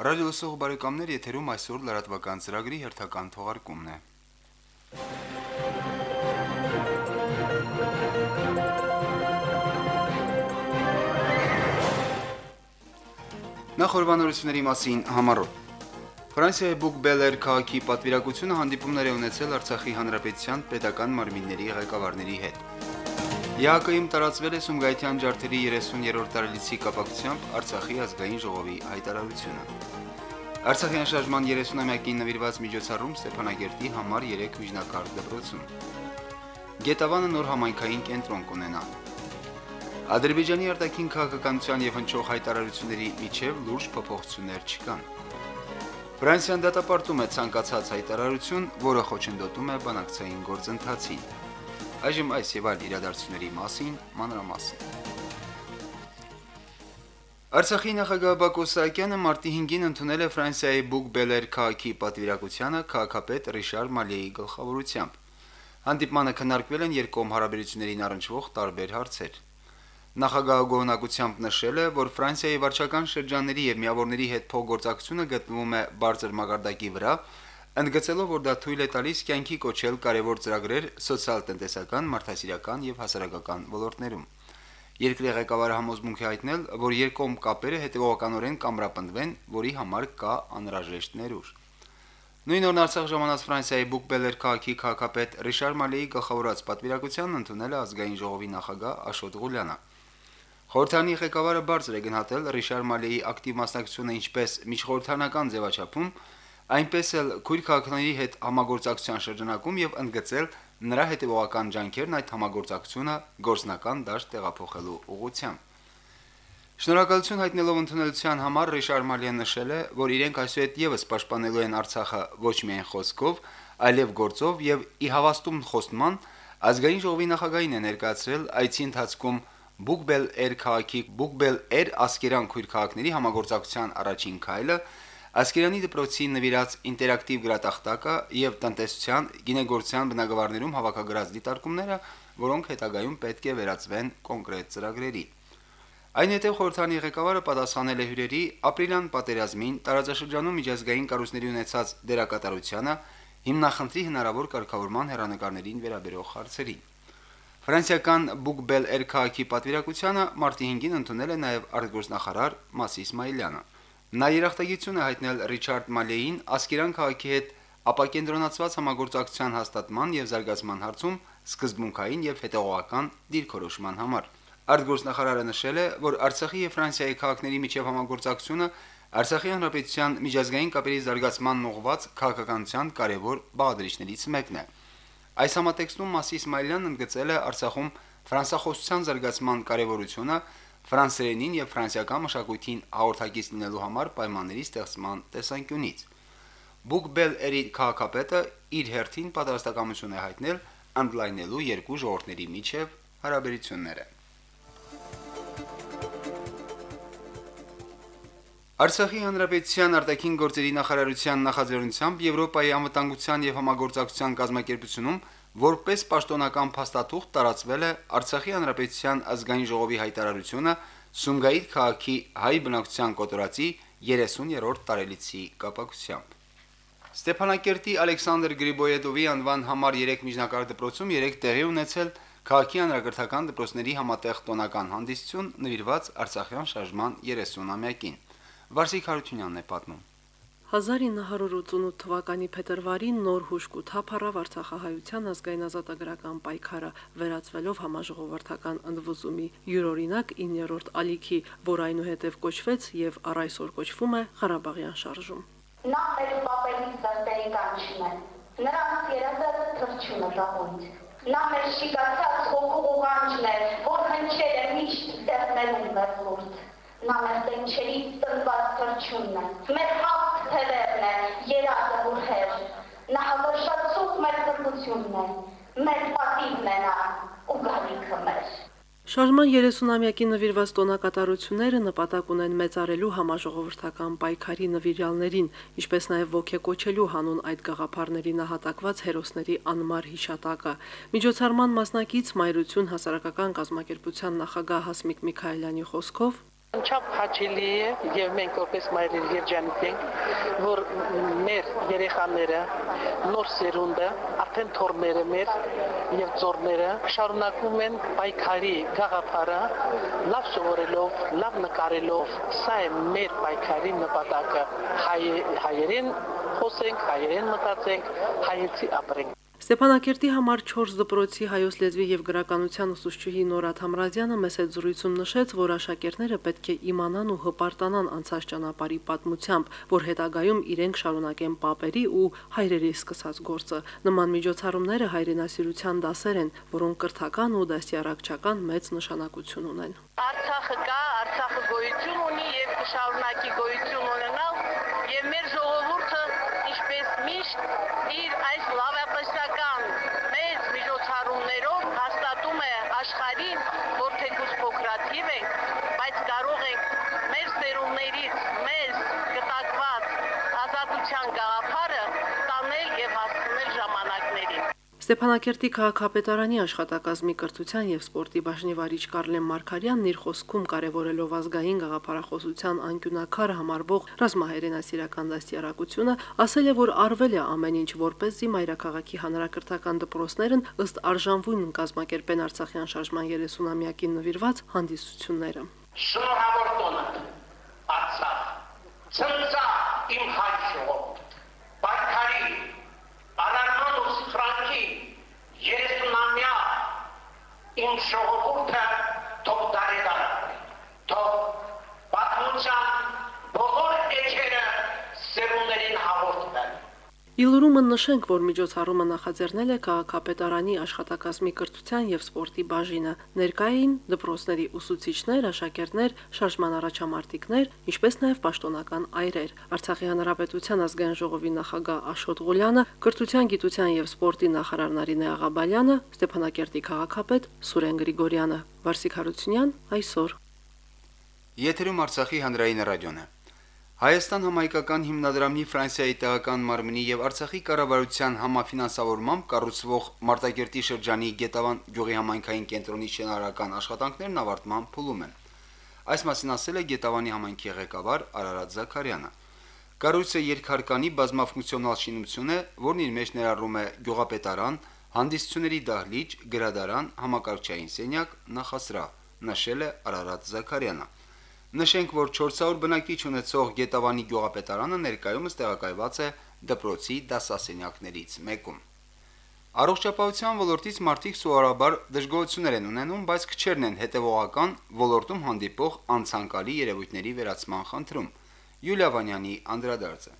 Ռադիոսող բարեկամներ եթերում այսօր լրատվական ծրագրի հերթական թողարկումն է։ Նախորbanությունների մասին համառոտ Ֆրանսիայի Բուկբելեր քաղաքի պատվիրակությունը հանդիպումներ է ունեցել Արցախի հանրապետության պետական մարմինների ղեկավարների հետ։ ԵԱԿ-ում տարածվել է Սումգայիթյան ջարդերի 30-րդ տարելիցի կապակցությամբ Արցախի ազգային ժողովի հայտարարությունը։ Արցախյան շարժման 30-ամյակին նվիրված միջոցառում Ստեփանագերտի համար 3 միջնակարգ դպրոցում։ Գետավանը նոր համայնքային կենտրոն կունենա։ Ադրբեջանի արտաքին քաղաքականության եւ հնչող հայտարարությունների միջև լուրջ փոփոխություններ չկան։ Ֆրանսիան դատապարտում է ցանկացած հայտարարություն, որը խոչընդոտում է բանակցային գործընթացին։ Այժմ այս եւ այլ իրադարձությունների մասին մանրամասն։ Արցախի նախագահ Բակո Սահակյանը մարտի 5-ին ընդունել է Ֆրանսիայի Բուկբելեր քաղաքի պատվիրակությանը քաղաքապետ Ռիշար Մալիեի գլխավորությամբ։ Հանդիպմանը քննարկվել են երկկողմ հարաբերություններին առնչվող տարբեր հարցեր։ Նախագահը գոհնակությամբ նշել է, որ Ֆրանսիայի վարչական շրջանների եւ միավորների հետ փոխգործակցությունը գտնվում է բարձր մակարդակի վրա, ընդգծելով, որ դա թույլ է տալիս կյանքի կոչել կարևոր ծրագրեր սոցիալ-տնտեսական, մարդասիրական եւ հասարակական ոլորտներում։ Երկրի ղեկավարը համոզմունք է հայտնել, որ երկկողմ կապերը հետևողականորեն կամրապնդվեն, որի համար կա անհրաժեշտ ներուժ։ Նույն օրն Արցախ ժամանած Ֆրանսիայի Բուկբելեր քաղաքի քաղաքապետ Ռիշար Մալեի գլխավորած պատվիրակությանն ընդունել է ազգային ժողովի նախագահ Աշոտ Ղուլյանը։ Խորհրդանի ղեկավարը բարձր է գնահատել Ռիշար Մալեի ակտիվ մասնակցությունը ինչպես միջխորհրդանական ձևաչափում, այնպես էլ քույր քաղաքների հետ համագործակցության շրջանակում եւ ընդգծել նրա հետևողական ջանքերն այդ համագործակցությունը գործնական դաշտ տեղափոխելու ուղղությամբ։ Շնորհակալություն հայտնելով ընդունելության համար Ռիշար Մալիան նշել է, որ իրենք այսուհետ եւս պաշտպանելու են Արցախը ոչ միայն խոսքով, այլև գործով եւ ի հավաստում խոստման ազգային ժողովի նախագահին է ներկայացրել այցի ընթացքում Բուկբել Էր քաղաքի Բուկբել Էր ասկերան քույր քաղաքների համագործակցության առաջին քայլը Ասկերանի դպրոցի նվիրած ինտերակտիվ գրատախտակը եւ տնտեսության, գինեգործության բնագավառներում հավաքագրած դիտարկումները, որոնք հետագայում պետք է վերածվեն կոնկրետ ծրագրերի։ Այն հետև խորհրդանի ղեկավարը պատասխանել է հյուրերի ապրիլյան պատերազմին տարածաշրջանում միջազգային կառույցների ունեցած դերակատարությանը հիմնախնդրի հնարավոր կարգավորման հերանեկարներին վերաբերող հարցերին։ Ֆրանսիական Բուկբել Էրքաքի պատվիրակությանը մարտի 5-ին ընդունել է նաև արտգործնախարար Մասի Իսմայելյանը։ Նա երախտագիտություն է հայտնել Ռիչարդ Մալեին Ասկերան քաղաքի հետ ապակենտրոնացված համագործակցության հաստատման եւ զարգացման հարցում սկզբունքային եւ հետեւողական դիրքորոշման համար։ Արտգործնախարարը նշել է, որ Արցախի եւ Ֆրանսիայի քաղաքների միջև համագործակցությունը Արցախի հանրապետության միջազգային կապերի զարգացման ուղղված քաղաքականության կարևոր բաղադրիչներից մեկն է։ Այս համատեքստում Մասի Իսմայելյանն ընդգծել է Արցախում ֆրանսախոսության զարգացման կարևորությունը ֆրանսերենին եւ ֆրանսիական մշակույթին հաղորդակից լինելու համար պայմանների ստեղծման տեսանկյունից։ Բուկբել Էրի քաղաքապետը իր հերթին պատրաստակամություն է հայտնել ընդլայնելու երկու ժողովրդների միջև հարաբերությունները։ Արցախի հանրապետության արտաքին գործերի նախարարության նախաձեռնությամբ Եվրոպայի անվտանգության եւ համագործակցության կազմակերպությունում որպես պաշտոնական փաստաթուղթ տարածվել է Արցախի հանրապետության ազգային ժողովի հայտարարությունը Սումգայիթ քաղաքի հայ բնակչության կոտորածի 30-րդ տարելիցի կապակցությամբ։ Ստեփանակերտի Ալեքսանդր Գրիբոյեդովի անվան համար 3 միջնակարգ դպրոցում 3 տեղի ունեցել քաղաքի հանրակրթական դպրոցների համատեղ տոնական հանդիսություն նվիրված Արցախյան շարժման 30-ամյակին։ Վարսիկ Հարությունյանն է պատմում։ 1988 թվականի փետրվարին նոր հուշ կութապ առավ Արցախահայության ազգային ազատագրական պայքարը, վերածվելով համաժողովրդական ընդվզումի յուրօրինակ 9-րդ ալիքի, որ այնուհետև կոչվեց եւ առ այսօր կոչվում է Ղարաբաղյան շարժում։ Նա մեր պապերի սրտերի կանչն է։ Նրանց երազը թրջունը ժողովից։ Նա մեր շիկացած հոգու ուղանջն է, որ հնչել է միշտ դեռներում մեր լուրջ նա մեր տենչերի տնված թրջունն է, մեր հապ թևերն է, երազը ուրհեր, նա հավերշացուկ մեր կրկությունն է, մեր պատիվն է նա, ու գալիքը մեր։ Շարժման 30-ամյակի նվիրված տոնակատարությունները նպատակ ունեն մեծարելու համաժողովրդական պայքարի նվիրյալներին, ինչպես նաև ողջեկոչելու հանուն այդ գաղափարների նահատակված հերոսների անմար հիշատակը։ Միջոցառման մասնակից Մայրություն հասարակական կազմակերպության նախագահ Հասմիկ Միքայելյանի խոսքով Չափ հաճելի է եւ մենք որպես մայրեր երջանիկ ենք, որ մեր երեխաները նոր սերունդը, արդեն թորները մեր եւ ծորները շարունակում են պայքարի գաղափարը լավ սովորելով, լավ նկարելով։ Սա է մեր պայքարի նպատակը։ Հայ, հայերեն խոսենք, հայերեն մտածենք, հայեցի ապրենք։ Ստեփանակերտի համար 4 դպրոցի հայոց լեզվի եւ գրականության ուսուցչուհի Նորաթ Համրազյանը մեծ է զրույցում նշեց, որ աշակերտները պետք է իմանան ու հպարտանան անցած ճանապարհի պատմությամբ, որ հետագայում իրենք շարունակեն պապերի ու հայրերի սկսած գործը։ Նման միջոցառումները հայրենասիրության դասեր են, որոնք կրթական ու դասյարակչական մեծ նշանակություն ունեն։ Արցախը կա, Արցախը գոյություն ունի եւ կշարունակի գոյություն Ստեփանակերտի քաղաքապետարանի աշխատակազմի կրթության եւ սպորտի բաժնի վարիչ Կարլեն Մարկարյանն իր խոսքում կարևորելով ազգային գաղափարախոսության անկյունակար համարվող ռազմահայրենասիրական դաստիարակությունը, ասել է, որ արվել է ամեն ինչ որպեսզի մայրաքաղաքի հանրակրթական դպրոցներն ըստ արժանվույն կազմակերպեն Արցախյան շարժման 30-ամյակին նվիրված հանդիսությունները։ Շնորհավոր տոնը Արցախ ցնցա իմ հայ ժողովուրդ Պայքարի Արարման ու Ֆրանկի 30-ամյա իմ ժողովուրդը Իլուրումը նշենք, որ միջոցառումը նախաձեռնել է քաղաքապետարանի աշխատակազմի կրթության եւ սպորտի բաժինը։ Ներկային դպրոցների ուսուցիչներ, աշակերտներ, շարժման առաջամարտիկներ, ինչպես նաեւ պաշտոնական այրեր։ Արցախի հանրապետության ազգային ժողովի նախագահ Աշոտ Ղուլյանը, կրթության, գիտության եւ սպորտի նախարար Նարինե Աղաբալյանը, Ստեփանակերտի քաղաքապետ Սուրեն Գրիգորյանը։ Վարսիկ Հարությունյան այսօր։ Եթերում Արցախի հանրային ռադիոն է։ Հայաստան համայնքական հիմնադրամի Ֆրանսիայի տեղական մարմնի եւ Արցախի կառավարության համաֆինանսավորմամբ կառուցվող Մարտակերտի շրջանի Գետավան գյուղի համայնքային կենտրոնի շինարարական աշխատանքներն ավարտման փուլում են։ Այս մասին ասել է Գետավանի համայնքի ղեկավար Արարատ Զաքարյանը։ Կառույցը երկհարկանի բազմաֆունկցիոնալ շինություն է, որն իր մեջ ներառում է գյուղապետարան, հանդիսությունների դահլիճ, գրադարան, համակարգչային սենյակ, նախասրահ, նշել է Արարատ Զաքարյանը։ Նշենք, որ 400 բնակիչ ունեցող Գետավանի գյուղապետարանը ներկայումս տեղակայված է դպրոցի դասասենյակներից մեկում։ Առողջապահության ոլորտից մարդիկ սովորաբար դժգոհություններ են ունենում, բայց քչերն են հետևողական ոլորտում հանդիպող անցանկալի երևույթների վերացման խնդրում։ Յուլիա Վանյանի անդրադարձը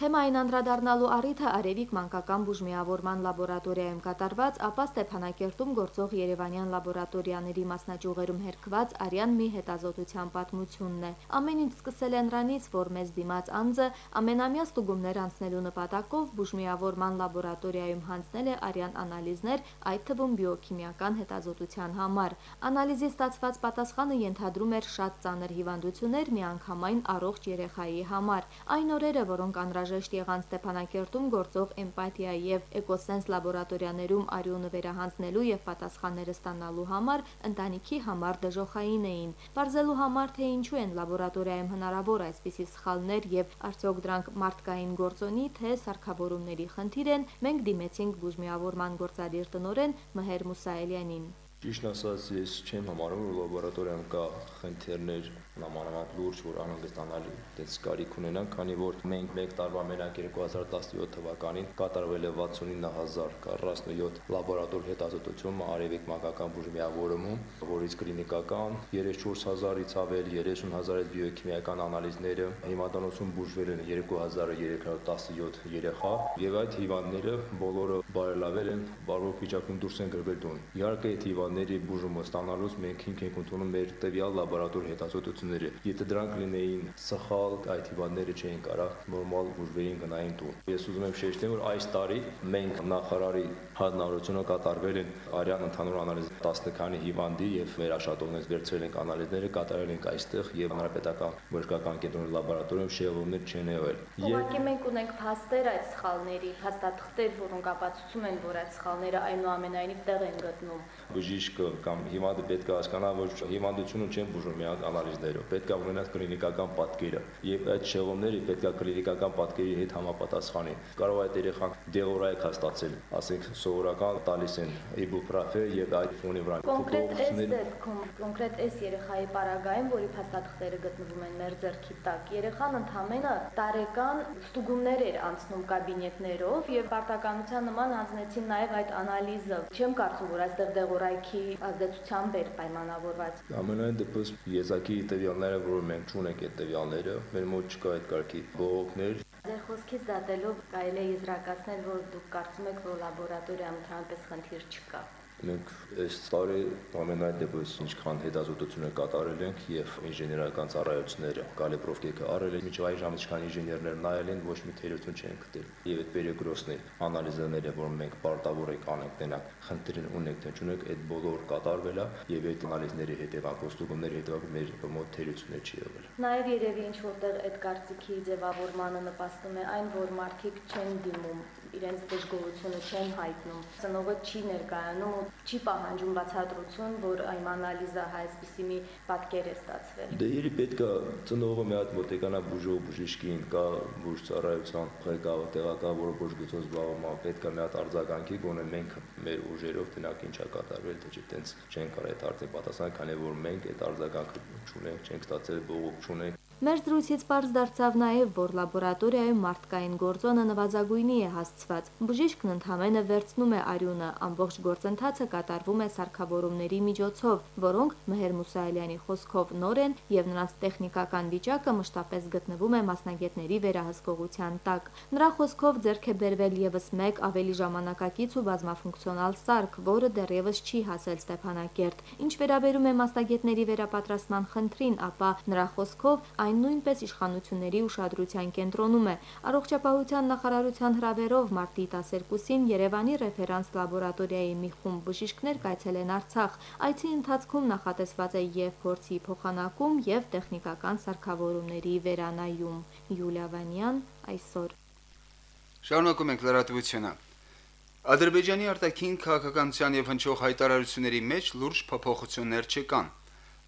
Թեմային անդրադառնալու առիթը Արևիկ մանկական բուժմիավորման լաբորատորիայում կատարված, ապա Ստեփանակերտում գործող Երևանյան լաբորատորիաների մասնաճյուղերում հերկված Արյան մի հետազոտության պատմությունն է։ Ամեն ինչ սկսել է նրանից, որ մեզ դիմաց անձը ամենամյա ստուգումներ անցնելու նպատակով բուժմիավորման լաբորատորիայում հանձնել է Արյան անալիզներ, այդ թվում բիոքիմիական հետազոտության համար։ Անալիզի ստացված պատասխանը ենթադրում էր շատ ծանր հիվանդություններ միանգամայն առողջ երեխայի համար։ Այն օրերը, որոնք անհրաժեշտ անհրաժեշտ եղան Ստեփանակերտում գործող Էմպաթիա եւ Էկոսենս լաբորատորիաներում արյունը վերահանձնելու եւ պատասխանները ստանալու համար ընտանիքի համար դժոխային էին։ Բարձելու համար թե ինչու են լաբորատորիայում հնարավոր այսպիսի սխալներ եւ արդյոք դրանք մարդկային գործոնի թե սարքավորումների խնդիր են, մենք դիմեցինք բուժմիավորման գործադիր տնորեն Մհեր Մուսայելյանին։ Ճիշտ ասած, ես չեմ համարում, որ լաբորատորիայում կա խնդիրներ նամանավանդ լուրջ, որ անհանգստանալի դες կարիք ունենան, քանի որ մենք մեկ տարվա մենակ 2017 թվականին կատարվել է 69047 լաբորատոր հետազոտություն Արևիկ մանկական բուժմիավորումում, որից կլինիկական 34000-ից ավել 30000-ից բիոքիմիական անալիզները հիմնադրամություն բուժվել են 2317 երեխա եւ այդ հիվանդները բոլորը բարելավել են, բարոյ վիճակում դուրս են գրվել տուն։ Իհարկե այդ հիվանդների բուժումը ստանալուց մենք հիմք ենք ընդունում մեր տվյալ լաբորատոր հետազոտությունները։ Եթե դրանք լինեին սխալ, այդ հիվանդները չէին կարող նորմալ բուժվեին գնային տուն։ Ես ուզում եմ շեշտել, որ այս տարի մենք նախարարի հանրությունը կատարվել են արյան ընդհանուր անալիզ 10 քանի հիվանդի եւ մեր աշխատողներից վերցրել ենք անալիզները, կատարել ենք այստեղ եւ հանրապետական բժշկական կենտրոնի լաբորատորիայում շեղումներ չեն եղել։ Ուղղակի մենք ունենք փաստեր այդ սխալների, փաստաթղթեր, որոնք ապացուցում են, որ այդ սխալները այնուամենայնիվ տեղ են գտնում։ Բժիշկ բժիշկը կամ հիվանդը պետք է հասկանա, որ հիվանդությունը չեն բուժում միակ անալիզներով, պետք է ունենա կլինիկական պատկերը եւ այդ շեղումները պետք է կլինիկական պատկերի հետ համապատասխանի։ Կարող է այդ երեխան դեղորայք հաստատել, ասենք սովորական տալիս են իբուպրոֆեն եւ այդ ֆոնի վրա Կոնկրետ այս դեպքում, կոնկրետ այս երեխայի պարագայում, որի փաստաթղթերը գտնվում են մեր ձեռքի տակ, երեխան ընդհանրապես տարեկան ստուգումներ էր անցնում կաբինետներով եւ պարտականության նման հանձնեցին նաեւ այդ անալիզը։ Չեմ կարծում, որ այստեղ դեղորայքի ազդեցությամբ էր պայմանավորված։ Ամենայն դեպս եզակի տվյալները, որ մենք չունենք այդ տվյալները, մեր մոտ չկա այդ կարգի բողոքներ, Ձեր խոսքից դատելով կարելի է եզրակացնել, որ դուք կարծում եք, որ լաբորատորիայում ընդհանրապես խնդիր չկա մենք այս տարի ամենայն դեպս ինչքան հետազոտություն է կատարել ենք եւ ինժեներական ծառայությունները կալիբրովկեքը արել են միջև այժմ ինչքան ինժեներներ նայել են ոչ մի թերություն չեն գտել եւ այդ պերեգրոսնի անալիզները որ մենք պարտավոր ենք անենք տենակ խնդիրն ունենք թե չունենք այդ բոլոր կատարվել է եւ այդ անալիզների հետեւանքով ստուգումների հետեւանքով մեր մոտ թերություններ չի եղել նաեւ երևի ինչ որտեղ այդ կարծիքի ձևավորմանը նպաստում է այն որ մարդիկ չեն դիմում իրենց դժգոհությունը չեն հայտնում ծնողը չի ներկայանում ու չի պահանջում բացատրություն, որ այն անալիզը այսպիսի մի պատկեր է ստացվել։ Դե իրի պետք է ծնողը մի հատ մոտեկանա բուժող բուժիչքին, կա բուժ ծառայության ղեկավար տեղական, որը բուժգծով զբաղվում է, պետք է մի հատ արձագանքի գոնե մենք մեր ուժերով տնակ ինչա կատարվել, թե չէ տենց չեն կարող այդ արդեն պատասխանել, քանի որ մենք այդ արձագանքը չունենք, չենք ստացել բողոք չունենք Մեր զրույցից པարզ դարձավ նաև, որ լաբորատորիայում մարդկային գործոնը նվազագույնի է հասցված։ Բժիշկն ընդհանրապես վերցնում է արյունը, ամբողջ գործընթացը կատարվում է սարքավորումների միջոցով, որոնք Մհեր Մուսայելյանի խոսքով նոր են եւ նրանց տեխնիկական վիճակը մշտապես գտնվում է մասնագետների վերահսկողության տակ։ Նրա խոսքով ձեռք է բերվել եւս մեկ ավելի ժամանակակից ու բազմաֆունկցիոնալ սարք, որը դեռևս չի հասել Ստեփանակերտ։ Ինչ վերաբերում է մասնագետների վերապատրաստման խնդրին, ապա նրա խոսքով այն այն նույնպես իշխանությունների ուշադրության կենտրոնում է։ Առողջապահության նախարարության հրավերով մարտի 12-ին Երևանի ռեֆերանս լաբորատորիայի մի խումբ բժիշկներ կայցելեն Արցախ։ Այցի ընթացքում նախատեսված է եւ փորձի փոխանակում եւ տեխնիկական սարքավորումների վերանայում։ Յուլիա Վանյան այսօր Շարունակում ենք լրատվությունը։ Ադրբեջանի արտաքին քաղաքականության եւ հնչող հայտարարությունների մեջ լուրջ փոփոխություններ չկան։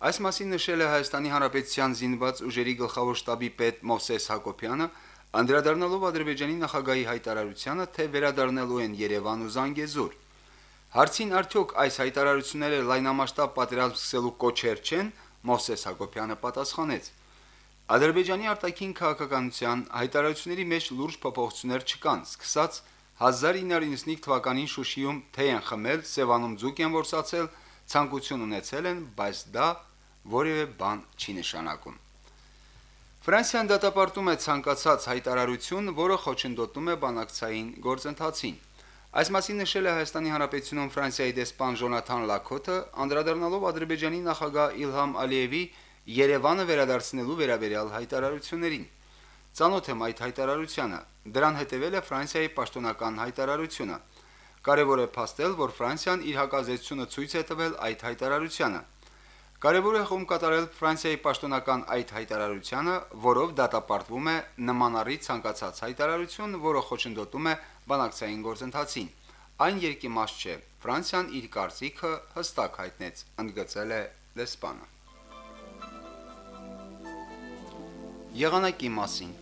Այս մասին նշել է Հայաստանի Հանրապետության զինված ուժերի գլխավոր շտաբի պետ Մովսես Հակոբյանը, անդրադառնալով Ադրբեջանի նախագահի հայտարարությանը, թե վերադառնալու են Երևան ու Զանգեզուր։ Հարցին արդյոք այս հայտարարությունները լայնամասշտաբ պատերազմ սկսելու կոչեր չեն, Մովսես Հակոբյանը պատասխանեց. Ադրբեջանի արտաքին քաղաքականության հայտարարությունների մեջ լուրջ փոփոխություններ չկան, սկսած 1995 թվականին Շուշիում թե են խմել, Սևանում ձուկ են որսացել, ցանկություն ունեցել են, բայց դա որևէ բան չի նշանակում։ Ֆրանսիան դատապարտում է ցանկացած հայտարարություն, որը խոչընդոտում է բանակցային գործընթացին։ Այս մասին նշել է Հայաստանի Հանրապետությունում Ֆրանսիայի դեսպան Ժոնաթան Լակոթը, անդրադառնալով Ադրբեջանի նախագահ Իլհամ Ալիևի Երևանը վերադարձնելու վերաբերյալ հայտարարություններին։ Ծանոթ եմ այդ հայտարարությանը։ Դրան հետևել է Ֆրանսիայի պաշտոնական հայտարարությունը։ Կարևոր է փաստել, որ Ֆրանսիան իր հակազդեցությունը ցույց է տվել այդ հայտարարությանը։ Կարևոր է խոմ կատարել Ֆրանսիայի պաշտոնական այդ հայտարարությանը, որով դատապարտվում է նմանարի ցանկացած հայտարարություն, որը խոչընդոտում է բանակցային գործընթացին։ Այն երկիմաստ չէ։ Ֆրանսիան իր կարծիքը հստակ հայտնեց, ընդգծել է դեսպանը։ Եղանակի մասին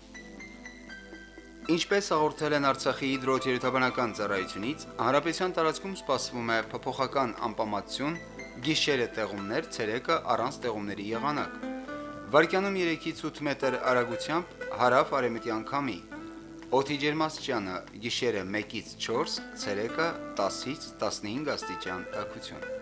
Ինչպես հաղորդել են Արցախի հիդրոթերապևտաբանական ծառայությունից, հարաբեցյան տարածքում սպասվում է փոփոխական անպամատություն, Գիշերը տեղումներ, ցերեկը առանց տեղումների եղանակ։ Վարկյանում 3-ից 8 մետր արագությամբ հարավ արևմտյան քամի։ Օդի ջերմաստիճանը՝ գիշերը 1-ից 4, ցերեկը 10-ից 15 աստիճան տաքություն։